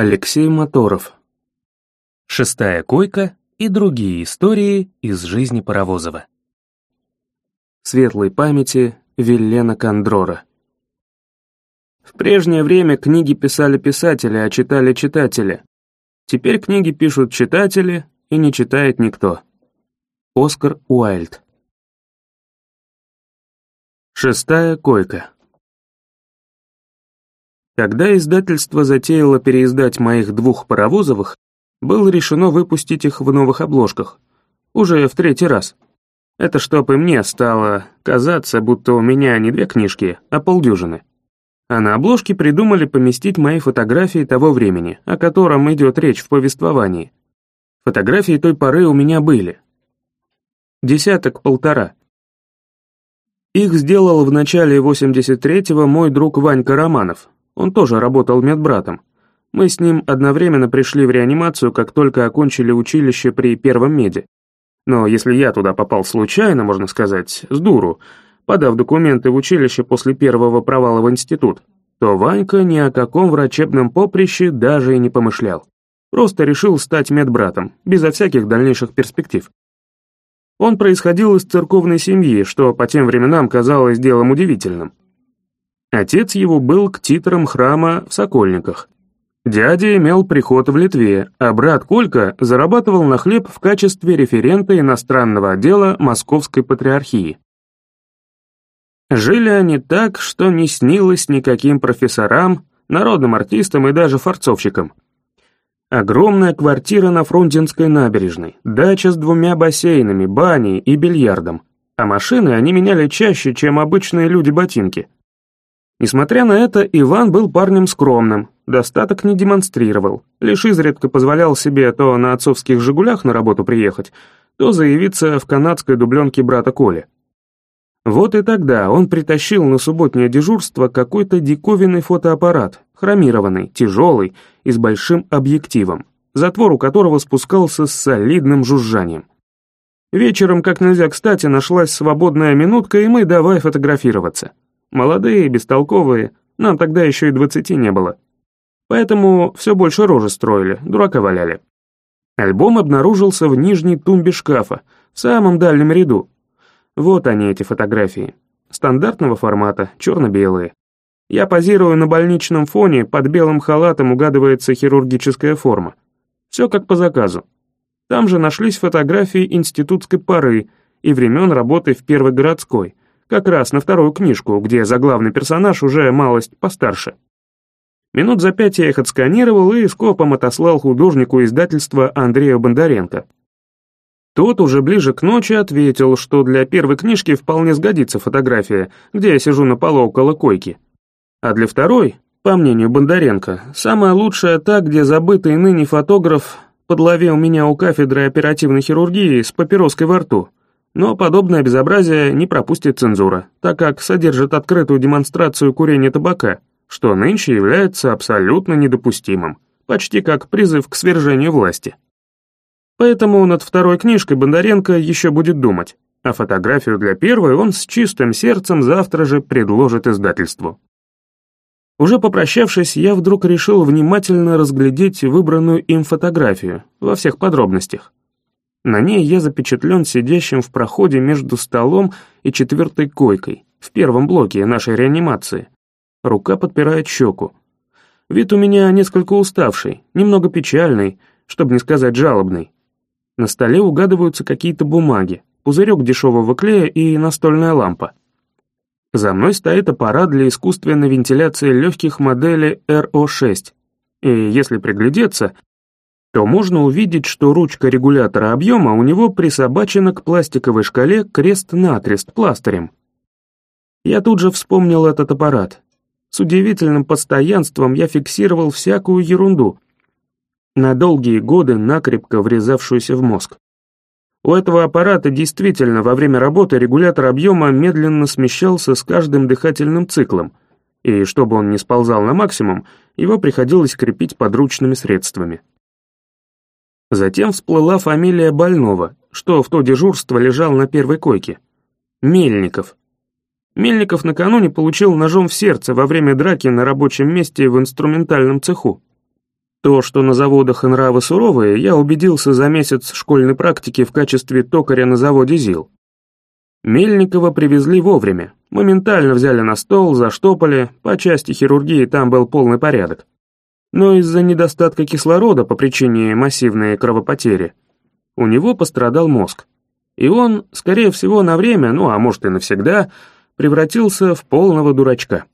Алексей Моторов. Шестая койка и другие истории из жизни Паровозова. Светлой памяти Виллена Кондрора. В прежнее время книги писали писатели, а читали читатели. Теперь книги пишут читатели, и не читает никто. Оскар Уайльд. Шестая койка. Когда издательство затеяло переиздать моих двух паровозовых, было решено выпустить их в новых обложках. Уже в третий раз. Это чтоб и мне стало казаться, будто у меня не две книжки, а полдюжины. А на обложке придумали поместить мои фотографии того времени, о котором идет речь в повествовании. Фотографии той поры у меня были. Десяток-полтора. Их сделал в начале 83-го мой друг Ванька Романов, он тоже работал медбратом. Мы с ним одновременно пришли в реанимацию, как только окончили училище при первом меде. Но если я туда попал случайно, можно сказать, с дуру, подав документы в училище после первого провала в институт, то Ванька ни о каком врачебном поприще даже и не помышлял. Просто решил стать медбратом, безо всяких дальнейших перспектив. Он происходил из церковной семьи, что по тем временам казалось делом удивительным. Отец его был к титрам храма в Сокольниках. Дядя имел приход в Литве, а брат Колька зарабатывал на хлеб в качестве референта иностранного отдела Московской Патриархии. Жили они так, что не снилось никаким профессорам, народным артистам и даже форцовщикам. Огромная квартира на Фрунзенской набережной, дача с двумя бассейнами, баней и бильярдом. А машины они меняли чаще, чем обычные люди ботинки – Несмотря на это, Иван был парнем скромным, достаток не демонстрировал, лишь изредка позволял себе то на отцовских «Жигулях» на работу приехать, то заявиться в канадской дубленке брата Коли. Вот и тогда он притащил на субботнее дежурство какой-то диковинный фотоаппарат, хромированный, тяжелый и с большим объективом, затвор у которого спускался с солидным жужжанием. Вечером, как нельзя кстати, нашлась свободная минутка, и мы давай фотографироваться. Молодые, бестолковые, нам тогда еще и двадцати не было. Поэтому все больше рожи строили, дурака валяли. Альбом обнаружился в нижней тумбе шкафа, в самом дальнем ряду. Вот они, эти фотографии. Стандартного формата, черно-белые. Я позирую на больничном фоне, под белым халатом угадывается хирургическая форма. Все как по заказу. Там же нашлись фотографии институтской поры и времен работы в первой городской — как раз на вторую книжку, где заглавный персонаж уже малость постарше. Минут за пять я их отсканировал и скопом отослал художнику издательства Андрею Бондаренко. Тот уже ближе к ночи ответил, что для первой книжки вполне сгодится фотография, где я сижу на полу около койки. А для второй, по мнению Бондаренко, самая лучшая та, где забытый ныне фотограф подловил меня у кафедры оперативной хирургии с папироской во рту. Но подобное безобразие не пропустит цензура, так как содержит открытую демонстрацию курения табака, что нынче является абсолютно недопустимым, почти как призыв к свержению власти. Поэтому над второй книжкой Бондаренко еще будет думать, а фотографию для первой он с чистым сердцем завтра же предложит издательству. Уже попрощавшись, я вдруг решил внимательно разглядеть выбранную им фотографию во всех подробностях. На ней я запечатлен сидящим в проходе между столом и четвертой койкой, в первом блоке нашей реанимации. Рука подпирает щеку. Вид у меня несколько уставший, немного печальный, чтобы не сказать жалобный. На столе угадываются какие-то бумаги, пузырек дешевого клея и настольная лампа. За мной стоит аппарат для искусственной вентиляции легких модели RO6. И если приглядеться, то можно увидеть, что ручка регулятора объема у него присобачена к пластиковой шкале крест-накрест пластырем. Я тут же вспомнил этот аппарат. С удивительным постоянством я фиксировал всякую ерунду, на долгие годы накрепко врезавшуюся в мозг. У этого аппарата действительно во время работы регулятор объема медленно смещался с каждым дыхательным циклом, и чтобы он не сползал на максимум, его приходилось крепить подручными средствами. Затем всплыла фамилия больного, что в то дежурство лежал на первой койке. Мельников. Мельников накануне получил ножом в сердце во время драки на рабочем месте в инструментальном цеху. То, что на заводах нравы суровые, я убедился за месяц школьной практики в качестве токаря на заводе ЗИЛ. Мельникова привезли вовремя, моментально взяли на стол, заштопали, по части хирургии там был полный порядок. Но из-за недостатка кислорода по причине массивной кровопотери у него пострадал мозг. И он, скорее всего, на время, ну а может и навсегда, превратился в полного дурачка.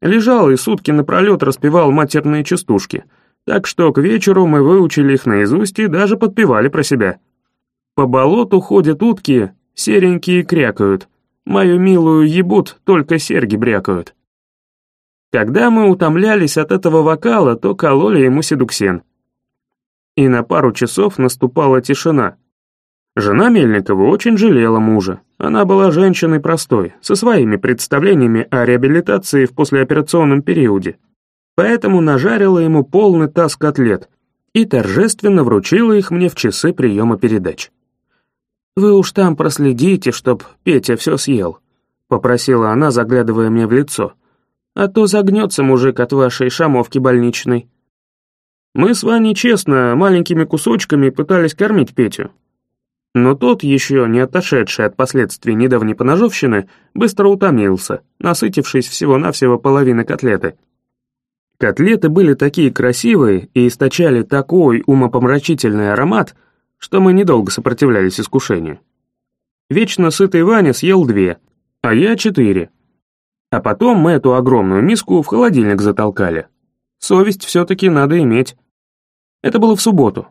Лежал и сутки напролет распевал матерные частушки, так что к вечеру мы выучили их наизусть и даже подпевали про себя. По болоту ходят утки, серенькие крякают, мою милую ебут, только серьги брякают. Когда мы утомлялись от этого вокала, то кололи ему седуксен. И на пару часов наступала тишина. Жена Мельникова очень жалела мужа. Она была женщиной простой, со своими представлениями о реабилитации в послеоперационном периоде. Поэтому нажарила ему полный таз котлет и торжественно вручила их мне в часы приема передач. «Вы уж там проследите, чтоб Петя все съел», — попросила она, заглядывая мне в лицо а то загнется мужик от вашей шамовки больничной. Мы с Ваней честно, маленькими кусочками пытались кормить Петю. Но тот, еще не отошедший от последствий недавней поножовщины, быстро утомился, насытившись всего-навсего половины котлеты. Котлеты были такие красивые и источали такой умопомрачительный аромат, что мы недолго сопротивлялись искушению. Вечно сытый Ваня съел две, а я четыре, а потом мы эту огромную миску в холодильник затолкали. Совесть все-таки надо иметь. Это было в субботу.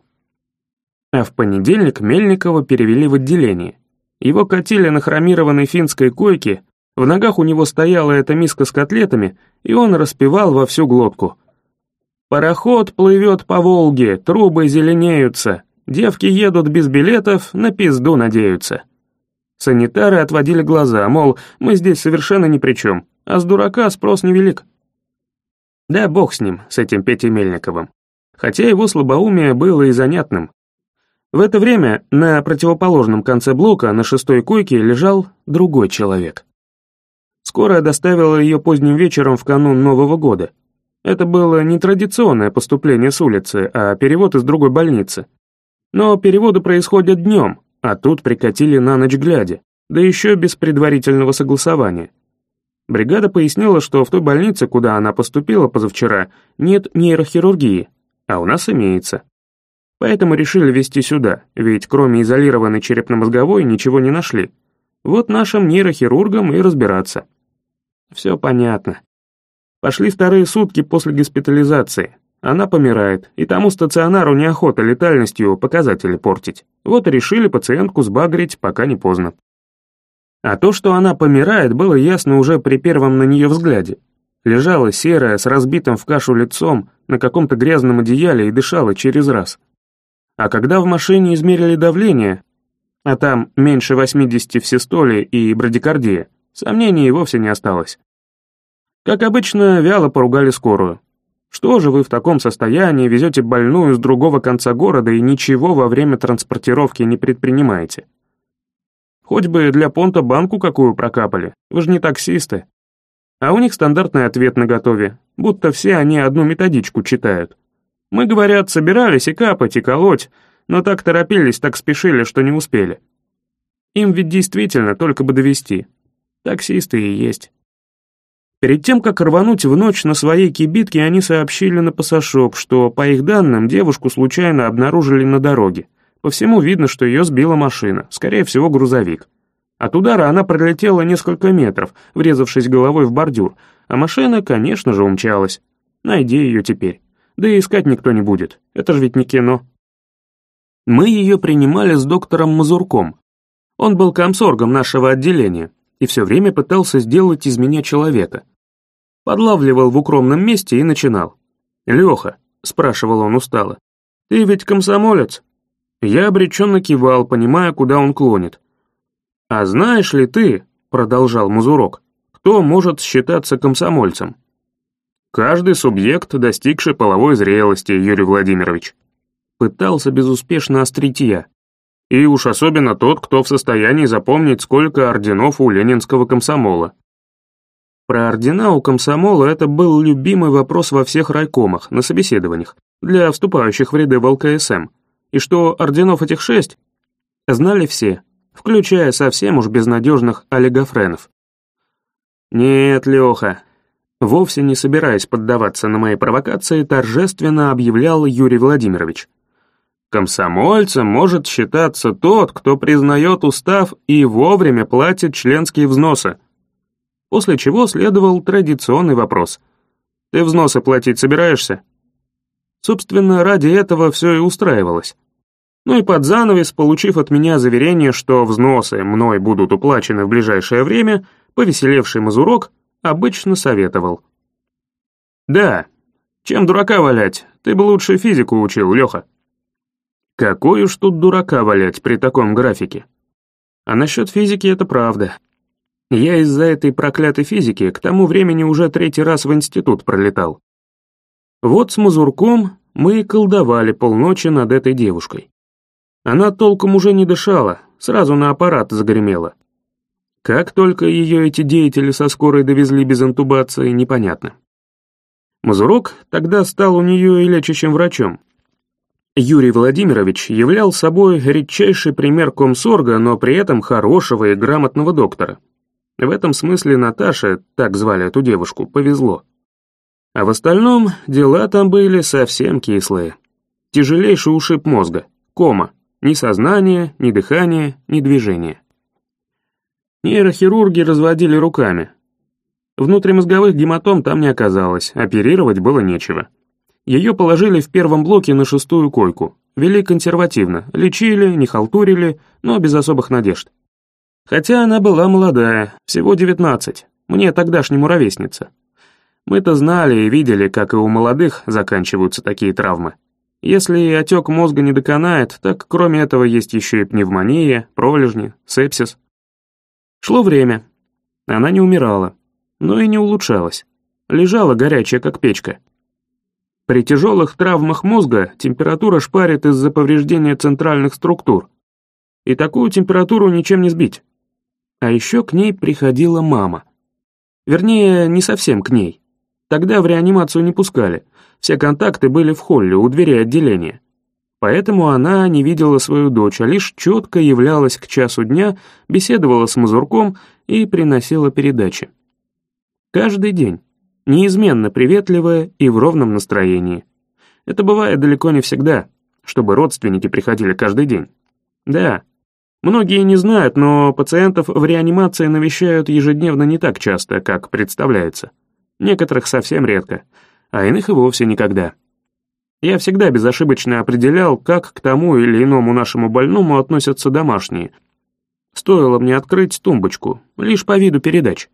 А в понедельник Мельникова перевели в отделение. Его катили на хромированной финской койке, в ногах у него стояла эта миска с котлетами, и он распевал во всю глотку. «Пароход плывет по Волге, трубы зеленеются, девки едут без билетов, на пизду надеются». Санитары отводили глаза, мол, мы здесь совершенно ни при чем, а с дурака спрос невелик. Да бог с ним, с этим Петей Мельниковым. Хотя его слабоумие было и занятным. В это время на противоположном конце блока на шестой койке лежал другой человек. Скорая доставила ее поздним вечером в канун Нового года. Это было не традиционное поступление с улицы, а перевод из другой больницы. Но переводы происходят днем, а тут прикатили на ночь глядя, да еще без предварительного согласования. Бригада пояснила, что в той больнице, куда она поступила позавчера, нет нейрохирургии, а у нас имеется. Поэтому решили везти сюда, ведь кроме изолированной черепно-мозговой ничего не нашли. Вот нашим нейрохирургам и разбираться. Все понятно. Пошли вторые сутки после госпитализации, она помирает, и тому стационару неохота летальностью показатели портить. Вот и решили пациентку сбагрить, пока не поздно. А то, что она помирает, было ясно уже при первом на нее взгляде. Лежала серая, с разбитым в кашу лицом, на каком-то грязном одеяле и дышала через раз. А когда в машине измерили давление, а там меньше 80 в систоле и брадикардия, сомнений и вовсе не осталось. Как обычно, вяло поругали скорую. Что же вы в таком состоянии везете больную с другого конца города и ничего во время транспортировки не предпринимаете? Хоть бы для понта банку какую прокапали, вы же не таксисты. А у них стандартный ответ на готове, будто все они одну методичку читают. Мы, говорят, собирались и капать, и колоть, но так торопились, так спешили, что не успели. Им ведь действительно только бы довести. Таксисты и есть. Перед тем, как рвануть в ночь на своей кибитке, они сообщили на пасашок, что, по их данным, девушку случайно обнаружили на дороге. По всему видно, что ее сбила машина, скорее всего, грузовик. От удара она пролетела несколько метров, врезавшись головой в бордюр, а машина, конечно же, умчалась. Найди ее теперь. Да и искать никто не будет, это же ведь не кино. Мы ее принимали с доктором Мазурком. Он был комсоргом нашего отделения и все время пытался сделать из меня человека. Подлавливал в укромном месте и начинал. «Леха», — спрашивал он устало, — «ты ведь комсомолец?» Я обреченно кивал, понимая, куда он клонит. «А знаешь ли ты», — продолжал Мазурок, — «кто может считаться комсомольцем?» «Каждый субъект, достигший половой зрелости, Юрий Владимирович». Пытался безуспешно острить я. И уж особенно тот, кто в состоянии запомнить, сколько орденов у ленинского комсомола. Про ордена у комсомола это был любимый вопрос во всех райкомах, на собеседованиях, для вступающих в ряды в ЛКСМ. И что орденов этих шесть, знали все, включая совсем уж безнадежных олигофренов. «Нет, Леха», вовсе не собираясь поддаваться на мои провокации, торжественно объявлял Юрий Владимирович. Комсомольцем может считаться тот, кто признает устав и вовремя платит членские взносы. После чего следовал традиционный вопрос. «Ты взносы платить собираешься?» Собственно, ради этого все и устраивалось. Ну и под занавес, получив от меня заверение, что взносы мной будут уплачены в ближайшее время, повеселевший Мазурок обычно советовал. «Да, чем дурака валять, ты бы лучше физику учил, Леха». Какой уж тут дурака валять при таком графике. А насчет физики это правда. Я из-за этой проклятой физики к тому времени уже третий раз в институт пролетал. Вот с Мазурком мы и колдовали полночи над этой девушкой. Она толком уже не дышала, сразу на аппарат загремела. Как только ее эти деятели со скорой довезли без интубации, непонятно. Мазурок тогда стал у нее и лечащим врачом. Юрий Владимирович являл собой редчайший пример комсорга, но при этом хорошего и грамотного доктора. В этом смысле Наташе, так звали эту девушку, повезло. А в остальном дела там были совсем кислые. Тяжелейший ушиб мозга, кома, ни сознания, ни дыхания, ни движения. Нейрохирурги разводили руками. Внутримозговых гематом там не оказалось, оперировать было нечего. Ее положили в первом блоке на шестую койку. Вели консервативно, лечили, не халтурили, но без особых надежд. Хотя она была молодая, всего 19, мне тогдашнему ровесница. Мы-то знали и видели, как и у молодых заканчиваются такие травмы. Если отек мозга не доконает, так кроме этого есть еще и пневмония, пролежни, сепсис. Шло время. Она не умирала, но и не улучшалась. Лежала горячая, как печка. При тяжелых травмах мозга температура шпарит из-за повреждения центральных структур. И такую температуру ничем не сбить. А еще к ней приходила мама. Вернее, не совсем к ней. Тогда в реанимацию не пускали, все контакты были в холле у двери отделения. Поэтому она не видела свою дочь, а лишь четко являлась к часу дня, беседовала с Мазурком и приносила передачи. Каждый день неизменно приветливая и в ровном настроении. Это бывает далеко не всегда, чтобы родственники приходили каждый день. Да, многие не знают, но пациентов в реанимации навещают ежедневно не так часто, как представляется. Некоторых совсем редко, а иных и вовсе никогда. Я всегда безошибочно определял, как к тому или иному нашему больному относятся домашние. Стоило мне открыть тумбочку, лишь по виду передач.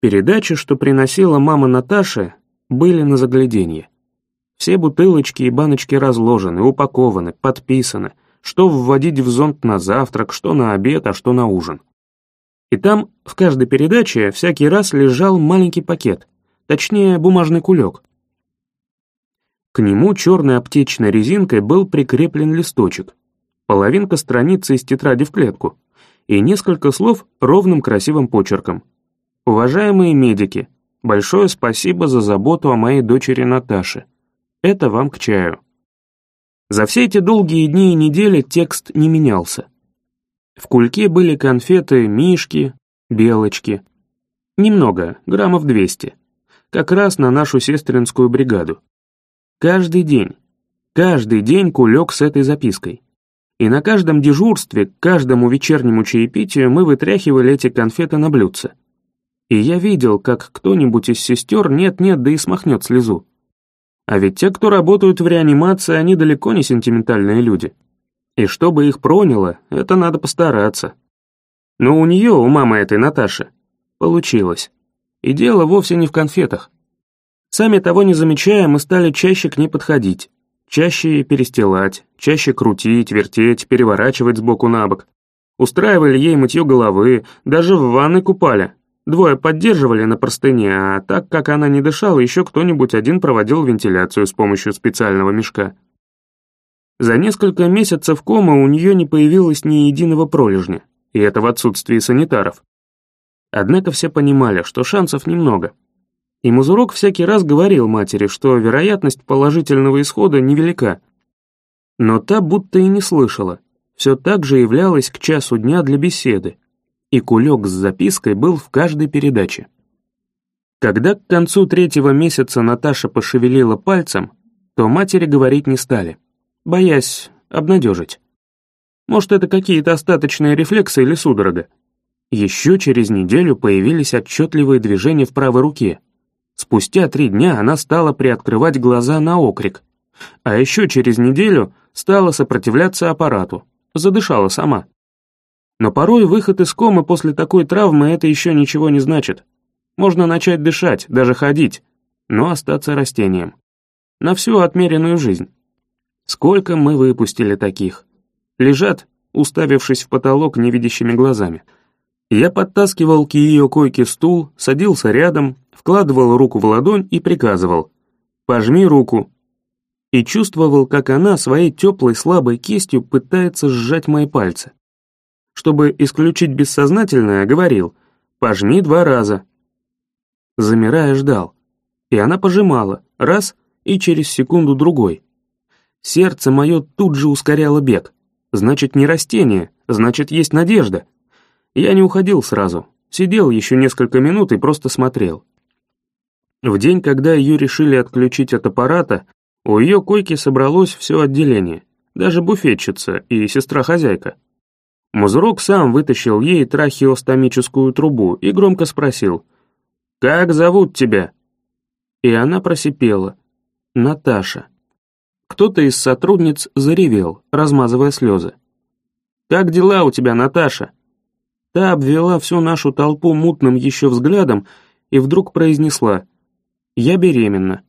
Передачи, что приносила мама Наташи, были на загляденье. Все бутылочки и баночки разложены, упакованы, подписаны, что вводить в зонт на завтрак, что на обед, а что на ужин. И там в каждой передаче всякий раз лежал маленький пакет, точнее бумажный кулек. К нему черной аптечной резинкой был прикреплен листочек, половинка страницы из тетради в клетку и несколько слов ровным красивым почерком — Уважаемые медики, большое спасибо за заботу о моей дочери Наташе. Это вам к чаю. За все эти долгие дни и недели текст не менялся. В кульке были конфеты, мишки, белочки. Немного, граммов 200. Как раз на нашу сестринскую бригаду. Каждый день, каждый день кулек с этой запиской. И на каждом дежурстве, к каждому вечернему чаепитию мы вытряхивали эти конфеты на блюдце и я видел, как кто-нибудь из сестер нет-нет, да и смахнет слезу. А ведь те, кто работают в реанимации, они далеко не сентиментальные люди. И чтобы их проняло, это надо постараться. Но у нее, у мамы этой Наташи, получилось. И дело вовсе не в конфетах. Сами того не замечая, мы стали чаще к ней подходить, чаще перестилать, чаще крутить, вертеть, переворачивать сбоку на бок. Устраивали ей мытье головы, даже в ванной купали, Двое поддерживали на простыне, а так как она не дышала, еще кто-нибудь один проводил вентиляцию с помощью специального мешка. За несколько месяцев комы у нее не появилось ни единого пролежня, и это в отсутствии санитаров. Однако все понимали, что шансов немного. И Мазурок всякий раз говорил матери, что вероятность положительного исхода невелика. Но та будто и не слышала, все так же являлась к часу дня для беседы, и кулек с запиской был в каждой передаче. Когда к концу третьего месяца Наташа пошевелила пальцем, то матери говорить не стали, боясь обнадежить. Может, это какие-то остаточные рефлексы или судорога. Еще через неделю появились отчетливые движения в правой руке. Спустя три дня она стала приоткрывать глаза на окрик. А еще через неделю стала сопротивляться аппарату, задышала сама. Но порой выход из комы после такой травмы это еще ничего не значит. Можно начать дышать, даже ходить, но остаться растением. На всю отмеренную жизнь. Сколько мы выпустили таких? Лежат, уставившись в потолок невидящими глазами. Я подтаскивал к ее койке стул, садился рядом, вкладывал руку в ладонь и приказывал «Пожми руку». И чувствовал, как она своей теплой слабой кистью пытается сжать мои пальцы. Чтобы исключить бессознательное, говорил «Пожми два раза». Замирая, ждал. И она пожимала, раз, и через секунду другой. Сердце мое тут же ускоряло бег. Значит, не растение, значит, есть надежда. Я не уходил сразу, сидел еще несколько минут и просто смотрел. В день, когда ее решили отключить от аппарата, у ее койки собралось все отделение, даже буфетчица и сестра-хозяйка. Музрок сам вытащил ей трахеостомическую трубу и громко спросил — «Как зовут тебя?» И она просипела. «Наташа». Кто-то из сотрудниц заревел, размазывая слезы. «Как дела у тебя, Наташа?» Та обвела всю нашу толпу мутным еще взглядом и вдруг произнесла «Я беременна».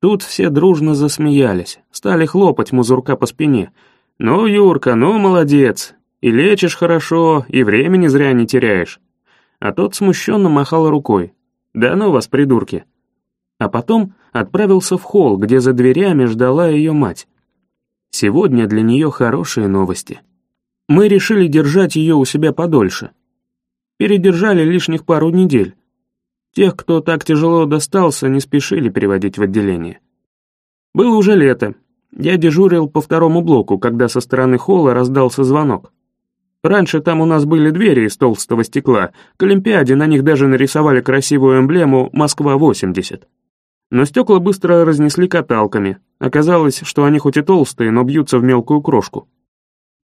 Тут все дружно засмеялись, стали хлопать музурка по спине. «Ну, Юрка, ну, молодец, и лечишь хорошо, и времени зря не теряешь». А тот смущенно махал рукой. «Да ну вас, придурки!» А потом отправился в холл, где за дверями ждала ее мать. Сегодня для нее хорошие новости. Мы решили держать ее у себя подольше. Передержали лишних пару недель. Тех, кто так тяжело достался, не спешили переводить в отделение. Было уже лето. Я дежурил по второму блоку, когда со стороны холла раздался звонок. Раньше там у нас были двери из толстого стекла, к Олимпиаде на них даже нарисовали красивую эмблему «Москва-80». Но стекла быстро разнесли каталками. Оказалось, что они хоть и толстые, но бьются в мелкую крошку.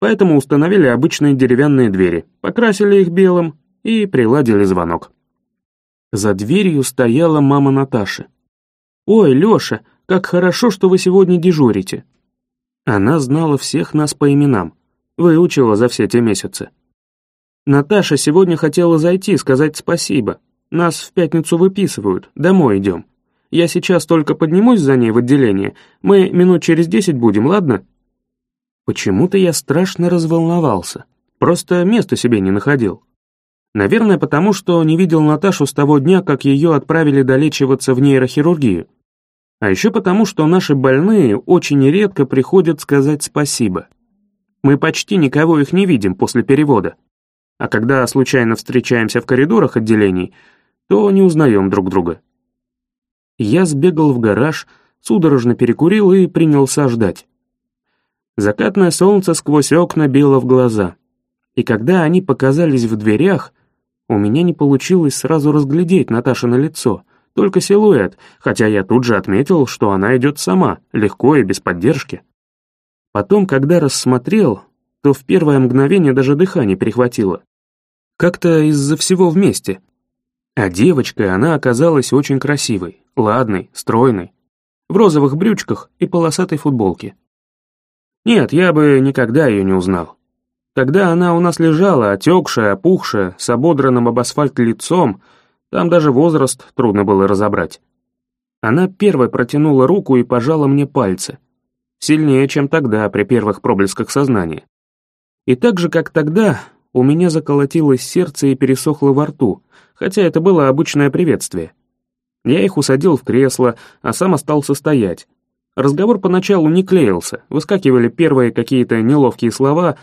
Поэтому установили обычные деревянные двери, покрасили их белым и приладили звонок. За дверью стояла мама Наташи. «Ой, Лёша, как хорошо, что вы сегодня дежурите». Она знала всех нас по именам. Выучила за все те месяцы. Наташа сегодня хотела зайти, сказать спасибо. Нас в пятницу выписывают, домой идем. Я сейчас только поднимусь за ней в отделение. Мы минут через десять будем, ладно?» Почему-то я страшно разволновался. Просто места себе не находил. Наверное, потому что не видел Наташу с того дня, как ее отправили долечиваться в нейрохирургию. А еще потому, что наши больные очень редко приходят сказать спасибо. Мы почти никого их не видим после перевода. А когда случайно встречаемся в коридорах отделений, то не узнаем друг друга. Я сбегал в гараж, судорожно перекурил и принялся ждать. Закатное солнце сквозь окна било в глаза. И когда они показались в дверях, у меня не получилось сразу разглядеть Наташа на лицо, только силуэт, хотя я тут же отметил, что она идет сама, легко и без поддержки. Потом, когда рассмотрел, то в первое мгновение даже дыхание перехватило. Как-то из-за всего вместе. А девочкой она оказалась очень красивой, ладной, стройной, в розовых брючках и полосатой футболке. Нет, я бы никогда ее не узнал. Тогда она у нас лежала, отекшая, опухшая, с ободранным об асфальт лицом, там даже возраст трудно было разобрать. Она первой протянула руку и пожала мне пальцы. Сильнее, чем тогда, при первых проблесках сознания. И так же, как тогда, у меня заколотилось сердце и пересохло во рту, хотя это было обычное приветствие. Я их усадил в кресло, а сам остался стоять. Разговор поначалу не клеился, выскакивали первые какие-то неловкие слова,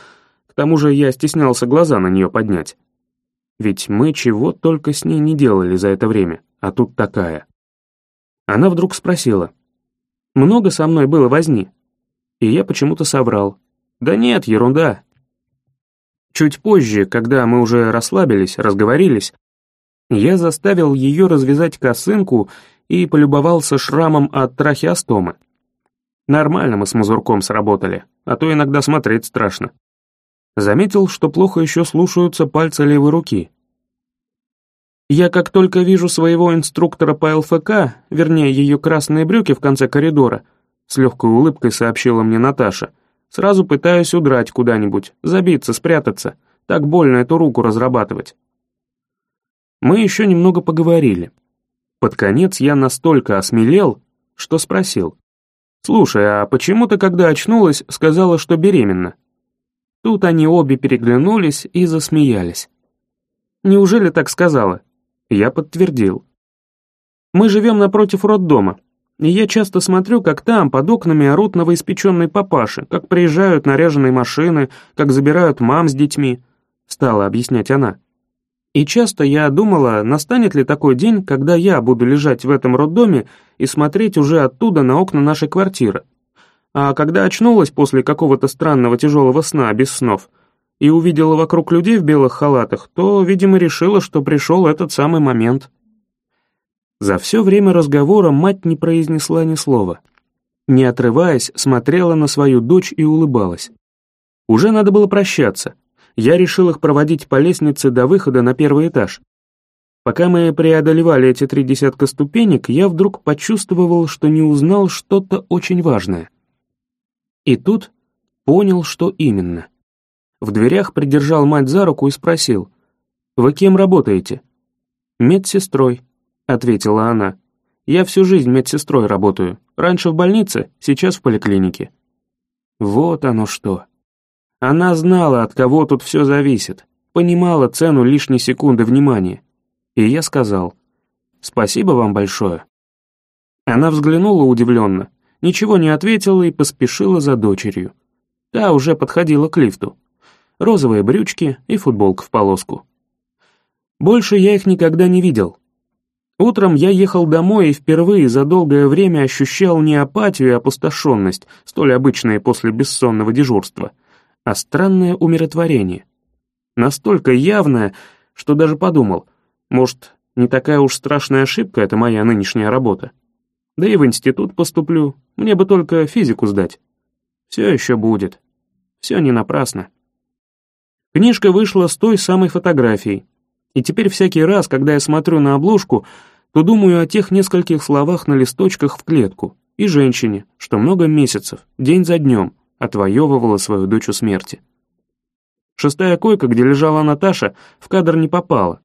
к тому же я стеснялся глаза на нее поднять. Ведь мы чего только с ней не делали за это время, а тут такая. Она вдруг спросила, «Много со мной было возни?» И я почему-то соврал. «Да нет, ерунда». Чуть позже, когда мы уже расслабились, разговорились, я заставил ее развязать косынку и полюбовался шрамом от трахеостомы. Нормально мы с Мазурком сработали, а то иногда смотреть страшно. Заметил, что плохо еще слушаются пальцы левой руки. Я как только вижу своего инструктора по ЛФК, вернее, ее красные брюки в конце коридора, с легкой улыбкой сообщила мне Наташа, сразу пытаюсь удрать куда-нибудь, забиться, спрятаться, так больно эту руку разрабатывать. Мы еще немного поговорили. Под конец я настолько осмелел, что спросил. «Слушай, а почему ты, когда очнулась, сказала, что беременна?» Тут они обе переглянулись и засмеялись. «Неужели так сказала?» Я подтвердил. «Мы живем напротив роддома, и я часто смотрю, как там, под окнами, орут новоиспеченные папаши, как приезжают наряженные машины, как забирают мам с детьми», — стала объяснять она. И часто я думала, настанет ли такой день, когда я буду лежать в этом роддоме и смотреть уже оттуда на окна нашей квартиры. А когда очнулась после какого-то странного тяжелого сна без снов и увидела вокруг людей в белых халатах, то, видимо, решила, что пришел этот самый момент. За все время разговора мать не произнесла ни слова. Не отрываясь, смотрела на свою дочь и улыбалась. Уже надо было прощаться — я решил их проводить по лестнице до выхода на первый этаж. Пока мы преодолевали эти три десятка ступенек, я вдруг почувствовал, что не узнал что-то очень важное. И тут понял, что именно. В дверях придержал мать за руку и спросил, «Вы кем работаете?» «Медсестрой», — ответила она. «Я всю жизнь медсестрой работаю. Раньше в больнице, сейчас в поликлинике». Вот оно что. Она знала, от кого тут все зависит, понимала цену лишней секунды внимания. И я сказал, «Спасибо вам большое». Она взглянула удивленно, ничего не ответила и поспешила за дочерью. Та уже подходила к лифту. Розовые брючки и футболка в полоску. Больше я их никогда не видел. Утром я ехал домой и впервые за долгое время ощущал не апатию и опустошенность, столь обычные после бессонного дежурства — а странное умиротворение. Настолько явное, что даже подумал, может, не такая уж страшная ошибка это моя нынешняя работа. Да и в институт поступлю, мне бы только физику сдать. Все еще будет. Все не напрасно. Книжка вышла с той самой фотографией, и теперь всякий раз, когда я смотрю на обложку, то думаю о тех нескольких словах на листочках в клетку и женщине, что много месяцев, день за днем, отвоевывала свою дочь у смерти. Шестая койка, где лежала Наташа, в кадр не попала.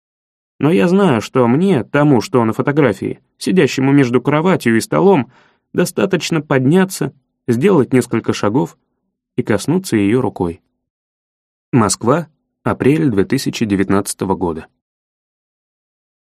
Но я знаю, что мне, тому, что на фотографии, сидящему между кроватью и столом, достаточно подняться, сделать несколько шагов и коснуться ее рукой. Москва, апрель 2019 года.